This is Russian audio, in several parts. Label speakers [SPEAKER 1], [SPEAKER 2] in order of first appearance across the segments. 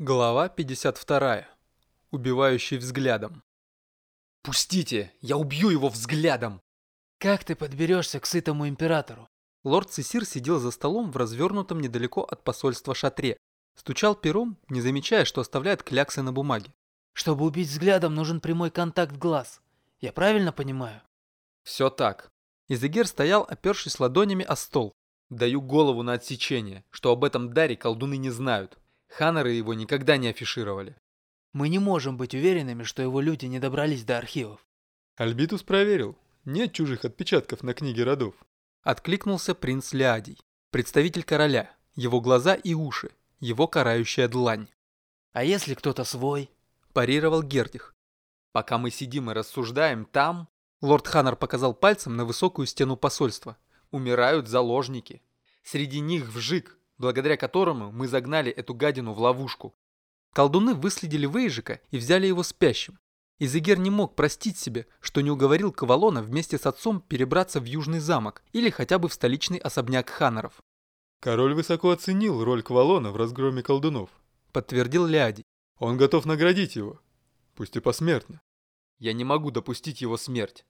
[SPEAKER 1] Глава 52. Убивающий взглядом.
[SPEAKER 2] «Пустите! Я убью его взглядом!»
[SPEAKER 3] «Как ты подберешься к сытому императору?»
[SPEAKER 1] Лорд Цесир сидел за столом в развернутом недалеко от посольства шатре. Стучал пером, не замечая, что оставляет кляксы на бумаге.
[SPEAKER 3] «Чтобы убить взглядом, нужен прямой контакт глаз. Я правильно понимаю?»
[SPEAKER 1] «Все так». Изегер стоял, опершись ладонями о стол. «Даю голову на отсечение, что об этом даре колдуны не знают. Ханнеры его никогда не афишировали.
[SPEAKER 3] Мы не можем быть уверенными, что его люди не добрались до архивов.
[SPEAKER 4] Альбитус проверил. Нет чужих отпечатков на книге родов.
[SPEAKER 1] Откликнулся принц Леадий, представитель короля, его глаза и уши, его карающая длань.
[SPEAKER 3] А если кто-то свой?
[SPEAKER 1] Парировал Гердих. Пока мы сидим и рассуждаем там, лорд Ханнер показал пальцем на высокую стену посольства, умирают заложники. Среди них вжик, благодаря которому мы загнали эту гадину в ловушку. Колдуны выследили Вейжика и взяли его спящим. Изегер не мог простить себе, что не уговорил Кавалона вместе с отцом перебраться в Южный замок или хотя бы в столичный особняк Ханнеров.
[SPEAKER 4] Король высоко оценил роль Кавалона в разгроме колдунов.
[SPEAKER 1] Подтвердил Ляди.
[SPEAKER 4] Он готов наградить его, пусть и посмертно.
[SPEAKER 1] Я не могу допустить его смерть.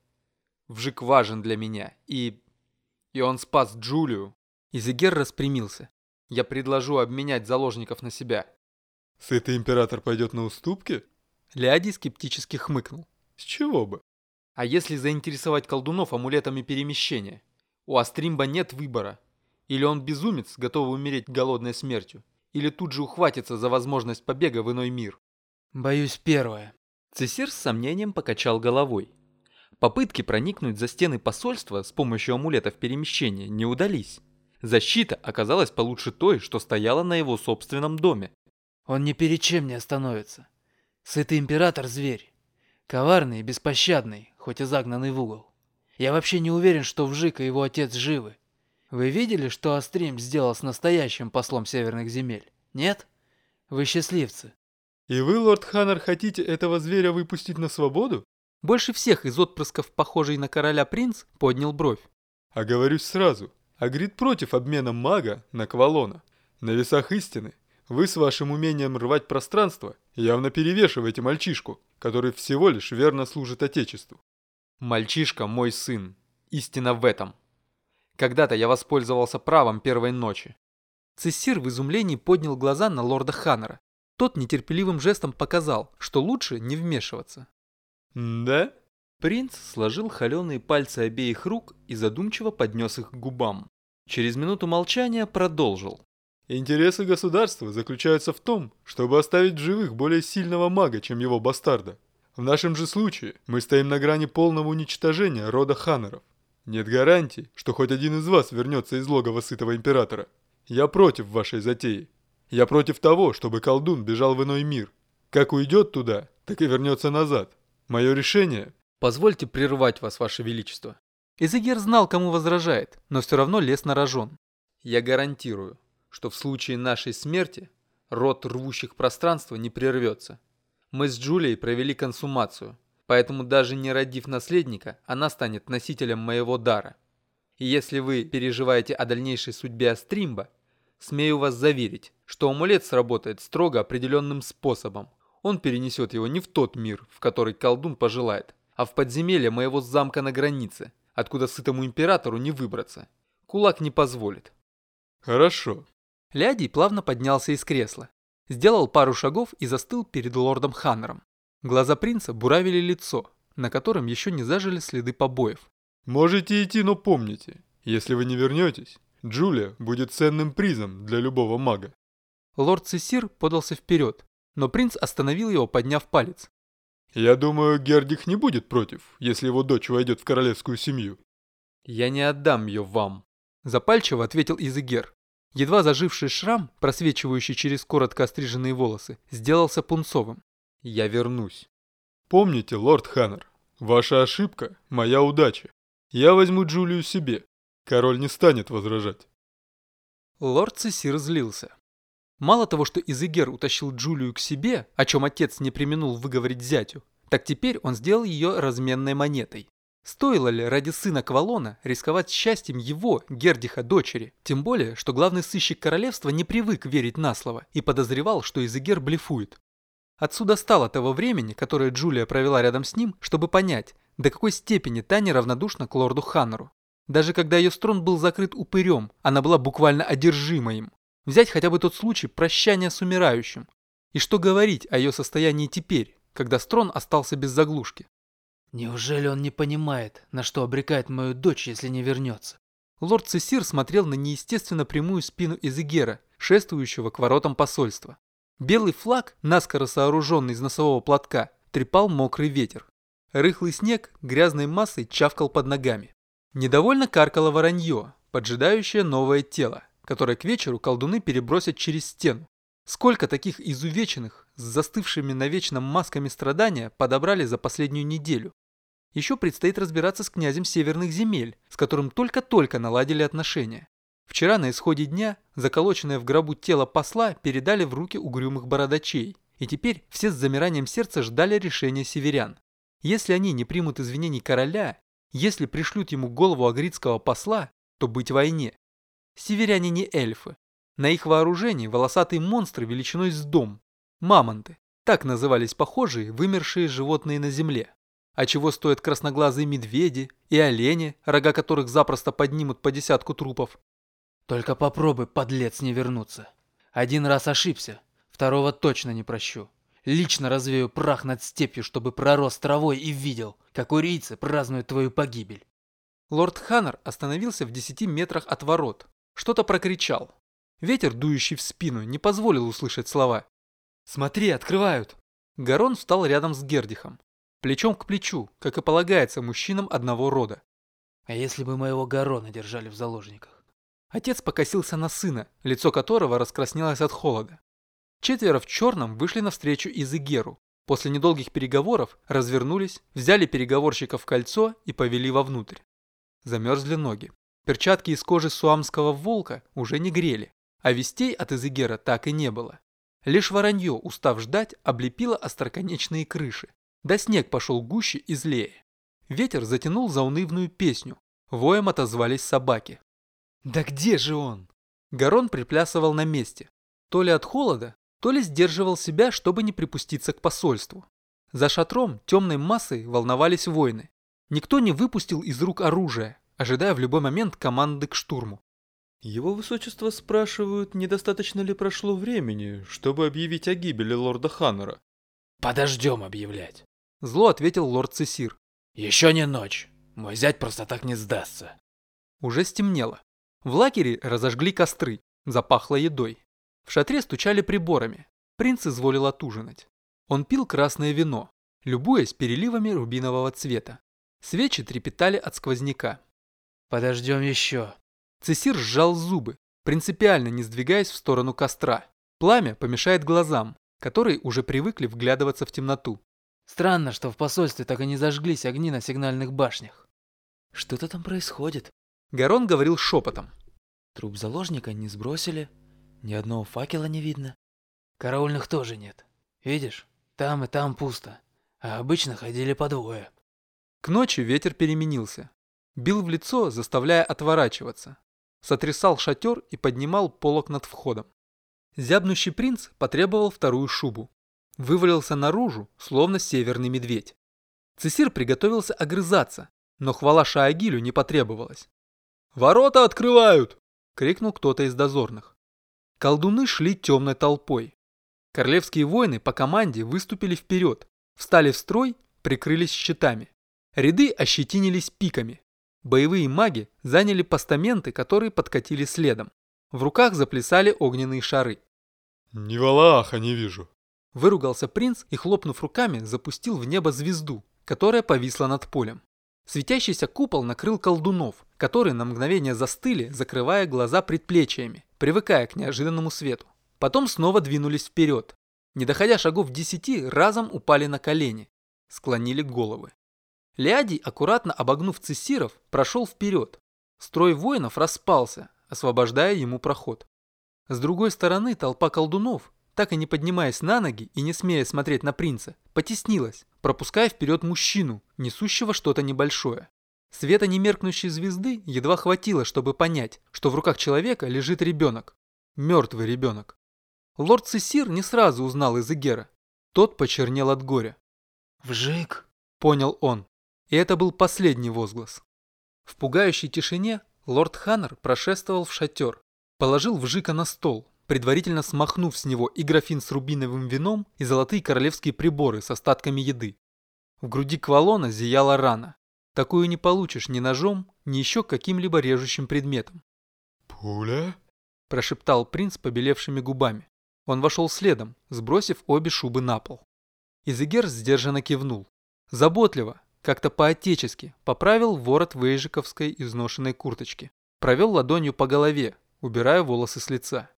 [SPEAKER 1] Вжик важен для меня, и... И он спас Джулию. Изегер распрямился. Я предложу обменять заложников на себя.
[SPEAKER 4] Сытый император пойдет на уступки?
[SPEAKER 1] Ляди скептически хмыкнул.
[SPEAKER 4] С чего бы?
[SPEAKER 1] А если заинтересовать колдунов амулетами перемещения? У Астримба нет выбора. Или он безумец, готовый умереть голодной смертью, или тут же ухватится за возможность побега в иной мир.
[SPEAKER 3] Боюсь первое.
[SPEAKER 1] Цесир с сомнением покачал головой. Попытки проникнуть за стены посольства с помощью амулетов перемещения не удались. Защита оказалась получше той, что стояла на его собственном доме.
[SPEAKER 3] Он ни перед чем не остановится. Сытый император – зверь. Коварный и беспощадный, хоть и загнанный в угол. Я вообще не уверен, что Вжик и его отец живы. Вы видели, что Астрим сделал с настоящим послом северных земель? Нет? Вы счастливцы.
[SPEAKER 4] И вы, лорд Ханнер, хотите этого зверя выпустить на свободу?
[SPEAKER 1] Больше всех из отпрысков, похожий на короля принц, поднял бровь.
[SPEAKER 4] Оговорюсь сразу. Агрид против обмена мага на Квалона. На весах истины вы с вашим умением рвать пространство явно перевешиваете мальчишку, который всего лишь верно служит Отечеству.
[SPEAKER 1] Мальчишка мой сын. Истина в этом. Когда-то я воспользовался правом первой ночи. Цессир в изумлении поднял глаза на лорда Ханнера. Тот нетерпеливым жестом показал, что лучше не вмешиваться.
[SPEAKER 4] «Да?»
[SPEAKER 1] Принц сложил холеные пальцы обеих рук и задумчиво поднес их к губам. Через минуту молчания продолжил.
[SPEAKER 4] Интересы государства заключаются в том, чтобы оставить в живых более сильного мага, чем его бастарда. В нашем же случае мы стоим на грани полного уничтожения рода Ханнеров. Нет гарантий, что хоть один из вас вернется из логова сытого императора. Я против вашей затеи. Я против того, чтобы колдун бежал в иной мир. Как уйдет туда, так и вернется назад. Мое решение
[SPEAKER 1] Позвольте прервать вас, ваше величество. Изегер знал, кому возражает, но все равно лез на рожон. Я гарантирую, что в случае нашей смерти род рвущих пространство не прервется. Мы с Джулией провели консумацию, поэтому даже не родив наследника, она станет носителем моего дара. И если вы переживаете о дальнейшей судьбе Астримба, смею вас заверить, что амулет сработает строго определенным способом. Он перенесет его не в тот мир, в который колдун пожелает, а в подземелье моего замка на границе, откуда сытому императору не выбраться. Кулак не позволит.
[SPEAKER 4] Хорошо.
[SPEAKER 1] Лядий плавно поднялся из кресла, сделал пару шагов и застыл перед лордом Ханнером. Глаза принца буравили лицо, на котором еще не зажили следы побоев.
[SPEAKER 4] Можете идти, но помните, если вы не вернетесь, Джулия будет ценным призом для любого мага.
[SPEAKER 1] Лорд Цесир подался вперед, но принц остановил его, подняв палец.
[SPEAKER 4] Я думаю, Гердих не будет против, если его дочь войдет в королевскую семью.
[SPEAKER 1] Я не отдам ее вам, запальчиво ответил Изегер. Едва заживший шрам, просвечивающий через коротко остриженные волосы, сделался пунцовым. Я вернусь.
[SPEAKER 4] Помните, лорд Ханнер, ваша ошибка – моя удача. Я возьму Джулию себе. Король не станет возражать.
[SPEAKER 1] Лорд Цесир злился. Мало того, что Изегер утащил Джулию к себе, о чем отец не применул выговорить зятю, так теперь он сделал ее разменной монетой. Стоило ли ради сына Квалона рисковать счастьем его, Гердиха, дочери? Тем более, что главный сыщик королевства не привык верить на слово и подозревал, что Изегер блефует. Отсюда стало того времени, которое Джулия провела рядом с ним, чтобы понять, до какой степени та неравнодушна к лорду Ханнеру. Даже когда ее строн был закрыт упырем, она была буквально одержима им. Взять хотя бы тот случай прощания с умирающим. И что говорить о ее состоянии теперь, когда строн остался без заглушки?
[SPEAKER 3] Неужели он не понимает, на что обрекает мою дочь, если не вернется?
[SPEAKER 1] Лорд Цесир смотрел на неестественно прямую спину Изегера, шествующего к воротам посольства. Белый флаг, наскоро сооруженный из носового платка, трепал мокрый ветер. Рыхлый снег грязной массой чавкал под ногами. Недовольно каркало воронье, поджидающее новое тело, которое к вечеру колдуны перебросят через стену. Сколько таких изувеченных, с застывшими на вечном масками страдания подобрали за последнюю неделю? Еще предстоит разбираться с князем северных земель, с которым только-только наладили отношения. Вчера на исходе дня заколоченное в гробу тело посла передали в руки угрюмых бородачей, и теперь все с замиранием сердца ждали решения северян. Если они не примут извинений короля, если пришлют ему голову агритского посла, то быть войне. Северяне не эльфы. На их вооружении волосатые монстры величиной с дом. Мамонты. Так назывались похожие вымершие животные на земле. А чего стоят красноглазые медведи и олени, рога которых запросто поднимут по десятку трупов?
[SPEAKER 3] Только попробуй, подлец, не вернуться. Один раз ошибся, второго точно не прощу. Лично развею прах над степью, чтобы пророс травой и видел, как урийцы празднуют твою погибель.
[SPEAKER 1] Лорд Ханнер остановился в десяти метрах от ворот. Что-то прокричал. Ветер, дующий в спину, не позволил услышать слова. «Смотри, открывают!» Гарон встал рядом с Гердихом плечом к плечу, как и полагается мужчинам одного рода.
[SPEAKER 3] А если бы моего Гарона держали в заложниках?
[SPEAKER 1] Отец покосился на сына, лицо которого раскраснелось от холода. Четверо в черном вышли навстречу Изыгеру. После недолгих переговоров развернулись, взяли переговорщика в кольцо и повели вовнутрь. Замерзли ноги. Перчатки из кожи суамского волка уже не грели, а вестей от Изыгера так и не было. Лишь воронье, устав ждать, облепило остроконечные крыши, да снег пошел гуще и злее. Ветер затянул заунывную песню. Воем отозвались собаки. «Да где же он?» Гарон приплясывал на месте. То ли от холода, то ли сдерживал себя, чтобы не припуститься к посольству. За шатром темной массой волновались воины. Никто не выпустил из рук оружие, ожидая в любой момент команды к штурму.
[SPEAKER 4] Его высочество спрашивают, недостаточно ли прошло времени, чтобы объявить о гибели лорда Ханнера.
[SPEAKER 3] Подождем объявлять.
[SPEAKER 1] Зло ответил лорд Цесир.
[SPEAKER 3] Еще не ночь. Мой зять просто так не сдастся.
[SPEAKER 1] Уже стемнело. В лагере разожгли костры. Запахло едой. В шатре стучали приборами. Принц изволил отужинать. Он пил красное вино, любуясь переливами рубинового цвета. Свечи трепетали от сквозняка.
[SPEAKER 3] «Подождем еще».
[SPEAKER 1] Цесир сжал зубы, принципиально не сдвигаясь в сторону костра. Пламя помешает глазам, которые уже привыкли вглядываться в темноту.
[SPEAKER 3] Странно, что в посольстве так и не зажглись огни на сигнальных башнях.
[SPEAKER 5] Что-то там происходит.
[SPEAKER 1] Гарон говорил шепотом.
[SPEAKER 5] Труп заложника не сбросили, ни одного факела не видно.
[SPEAKER 3] Караульных тоже нет. Видишь, там и там пусто, а обычно ходили по двое.
[SPEAKER 1] К ночи ветер переменился. Бил в лицо, заставляя отворачиваться. Сотрясал шатер и поднимал полок над входом. Зябнущий принц потребовал вторую шубу вывалился наружу, словно северный медведь. Цесир приготовился огрызаться, но хвала Шаагилю не потребовалась. «Ворота открывают!» — крикнул кто-то из дозорных. Колдуны шли темной толпой. Королевские воины по команде выступили вперед, встали в строй, прикрылись щитами. Ряды ощетинились пиками. Боевые маги заняли постаменты, которые подкатили следом. В руках заплясали огненные шары.
[SPEAKER 4] «Ни валаха не вижу»,
[SPEAKER 1] Выругался принц и, хлопнув руками, запустил в небо звезду, которая повисла над полем. Светящийся купол накрыл колдунов, которые на мгновение застыли, закрывая глаза предплечьями, привыкая к неожиданному свету. Потом снова двинулись вперед. Не доходя шагов десяти, разом упали на колени, склонили головы. Леадий, аккуратно обогнув цессиров, прошел вперед. Строй воинов распался, освобождая ему проход. С другой стороны толпа колдунов, так и не поднимаясь на ноги и не смея смотреть на принца, потеснилась, пропуская вперед мужчину, несущего что-то небольшое. Света немеркнущей звезды едва хватило, чтобы понять, что в руках человека лежит ребенок. Мертвый ребенок. Лорд Цесир не сразу узнал Изегера. Тот почернел от горя.
[SPEAKER 3] «Вжик!»
[SPEAKER 1] – понял он. И это был последний возглас. В пугающей тишине лорд Ханнер прошествовал в шатер, положил Вжика на стол, предварительно смахнув с него и графин с рубиновым вином, и золотые королевские приборы с остатками еды. В груди Квалона зияла рана. Такую не получишь ни ножом, ни еще каким-либо режущим предметом.
[SPEAKER 4] «Пуля?»
[SPEAKER 1] – прошептал принц побелевшими губами. Он вошел следом, сбросив обе шубы на пол. Изегер сдержанно кивнул. Заботливо, как-то по-отечески, поправил ворот вейжиковской изношенной курточки. Провел ладонью по голове, убирая волосы с лица.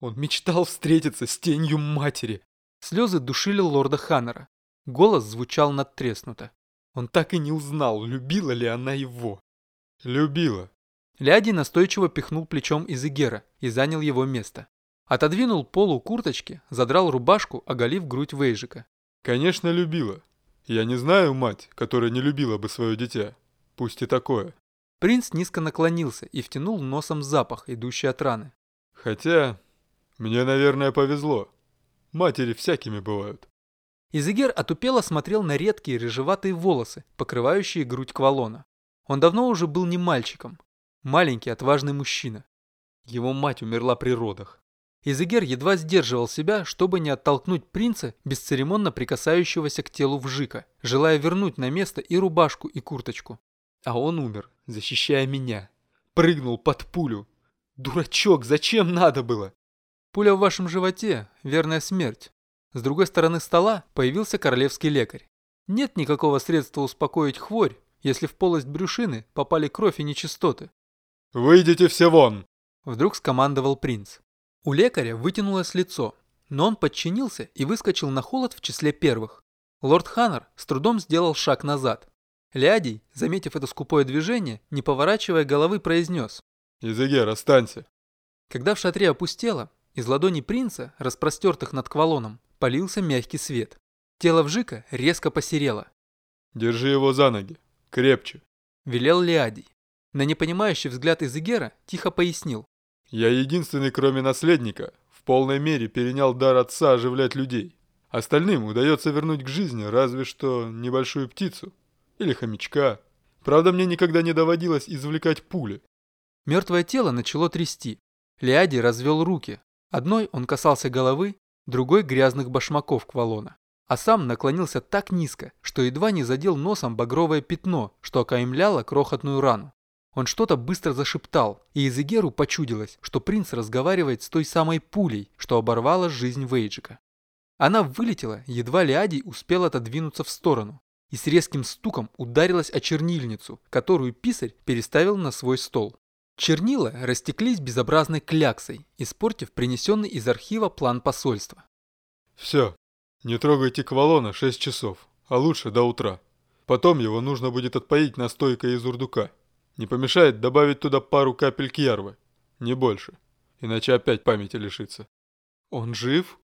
[SPEAKER 2] Он мечтал встретиться с тенью матери.
[SPEAKER 1] Слезы душили лорда Ханнера. Голос звучал надтреснуто.
[SPEAKER 2] Он так и не узнал, любила ли она его.
[SPEAKER 4] Любила.
[SPEAKER 1] Ляди настойчиво пихнул плечом Изегера и занял его место. Отодвинул полу курточки, задрал рубашку, оголив грудь Вейжика.
[SPEAKER 4] Конечно, любила. Я не знаю мать, которая не любила бы свое дитя. Пусть и такое.
[SPEAKER 1] Принц низко наклонился и втянул носом запах, идущий от раны.
[SPEAKER 4] Хотя, мне, наверное, повезло. Матери всякими бывают.
[SPEAKER 1] Изегер отупело смотрел на редкие рыжеватые волосы, покрывающие грудь Квалона. Он давно уже был не мальчиком. Маленький, отважный мужчина. Его мать умерла при родах. Изегер едва сдерживал себя, чтобы не оттолкнуть принца, бесцеремонно прикасающегося к телу вжика, желая вернуть на место и рубашку, и курточку.
[SPEAKER 2] А он умер, защищая меня. Прыгнул под пулю. Дурачок, зачем надо было?
[SPEAKER 1] Пуля в вашем животе – верная смерть. С другой стороны стола появился королевский лекарь. Нет никакого средства успокоить хворь, если в полость брюшины попали кровь и нечистоты.
[SPEAKER 4] «Выйдите все вон!»
[SPEAKER 1] Вдруг скомандовал принц. У лекаря вытянулось лицо, но он подчинился и выскочил на холод в числе первых. Лорд Ханнер с трудом сделал шаг назад. Лядий, заметив это скупое движение, не поворачивая головы, произнес.
[SPEAKER 4] «Изегер, останься!»
[SPEAKER 1] Когда в шатре опустело, из ладони принца, распростертых над квалоном, полился мягкий свет. Тело вжика резко посерело.
[SPEAKER 4] «Держи его за ноги. Крепче!»
[SPEAKER 1] Велел Лиадий. На непонимающий взгляд Изегера тихо пояснил.
[SPEAKER 4] Я единственный, кроме наследника, в полной мере перенял дар отца оживлять людей. Остальным удается вернуть к жизни разве что небольшую птицу или хомячка. Правда, мне никогда не доводилось извлекать пули.
[SPEAKER 1] Мертвое тело начало трясти. Лиади развел руки. Одной он касался головы, другой грязных башмаков Квалона. А сам наклонился так низко, что едва не задел носом багровое пятно, что окаймляло крохотную рану. Он что-то быстро зашептал, и Изегеру почудилось, что принц разговаривает с той самой пулей, что оборвала жизнь Вейджика. Она вылетела, едва ли Адий успел отодвинуться в сторону, и с резким стуком ударилась о чернильницу, которую писарь переставил на свой стол. Чернила растеклись безобразной кляксой, испортив принесенный из архива план посольства.
[SPEAKER 4] «Все, не трогайте Квалона 6 часов, а лучше до утра. Потом его нужно будет отпоить настойкой из урдука». Не помешает добавить туда пару капель кьярвы, не больше, иначе опять памяти лишится.
[SPEAKER 1] Он жив?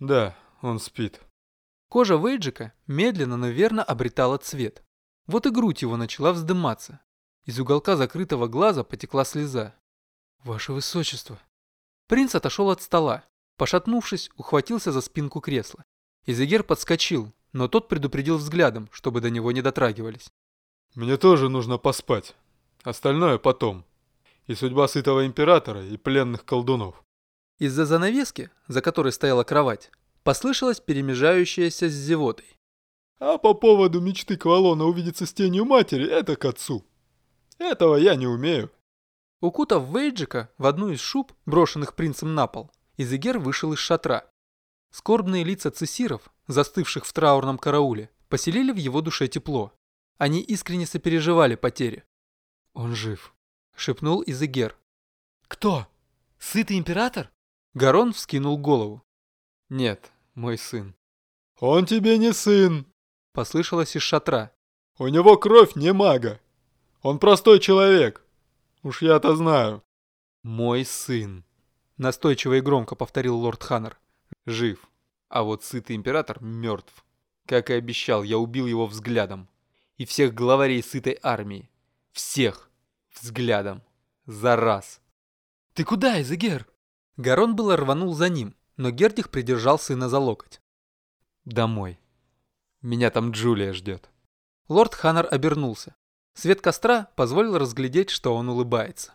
[SPEAKER 4] Да, он спит.
[SPEAKER 1] Кожа Вейджика медленно, но верно обретала цвет. Вот и грудь его начала вздыматься. Из уголка закрытого глаза потекла слеза. «Ваше Высочество!» Принц отошел от стола. Пошатнувшись, ухватился за спинку кресла. Изегер подскочил, но тот предупредил взглядом, чтобы до него не дотрагивались.
[SPEAKER 4] «Мне тоже нужно поспать. Остальное потом. И судьба сытого императора, и пленных колдунов.
[SPEAKER 1] Из-за занавески, за которой стояла кровать, послышалось перемежающееся с зевотой.
[SPEAKER 4] А по поводу мечты Квалона увидеться с тенью матери, это к отцу. Этого я не умею.
[SPEAKER 1] Укутав Вейджика в одну из шуб, брошенных принцем на пол, Изегер вышел из шатра. Скорбные лица цесиров, застывших в траурном карауле, поселили в его душе тепло. Они искренне сопереживали потере.
[SPEAKER 3] «Он жив», —
[SPEAKER 1] шепнул Изегер.
[SPEAKER 3] «Кто? Сытый император?»
[SPEAKER 1] Гарон вскинул голову.
[SPEAKER 2] «Нет, мой сын».
[SPEAKER 4] «Он тебе не сын», —
[SPEAKER 1] послышалось из шатра.
[SPEAKER 4] «У него кровь не мага. Он простой человек. Уж я-то знаю».
[SPEAKER 2] «Мой сын», —
[SPEAKER 1] настойчиво и громко повторил лорд Ханнер.
[SPEAKER 2] «Жив. А вот сытый император мертв. Как и обещал, я убил его взглядом. И всех главарей сытой армии. Всех. Взглядом. За раз.
[SPEAKER 1] «Ты куда, Эзегер?» Гарон было рванул за ним, но Гердих придержал сына за локоть.
[SPEAKER 2] Домой. Меня там Джулия ждет.
[SPEAKER 1] Лорд Ханнер обернулся. Свет костра позволил разглядеть, что он улыбается.